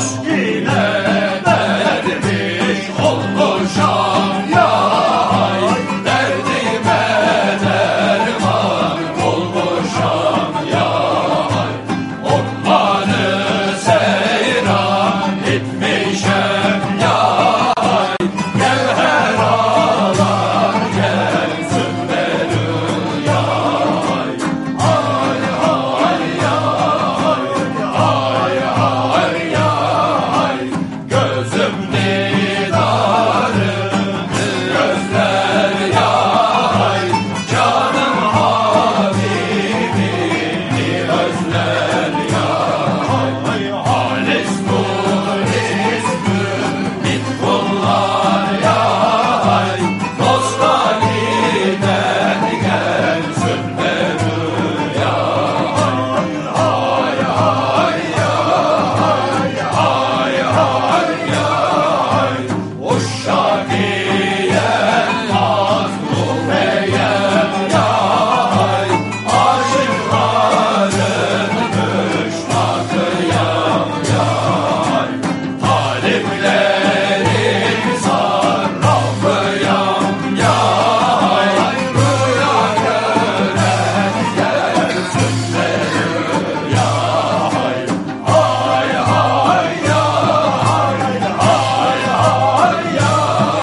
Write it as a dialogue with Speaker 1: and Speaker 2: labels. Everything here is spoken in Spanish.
Speaker 1: Guinness.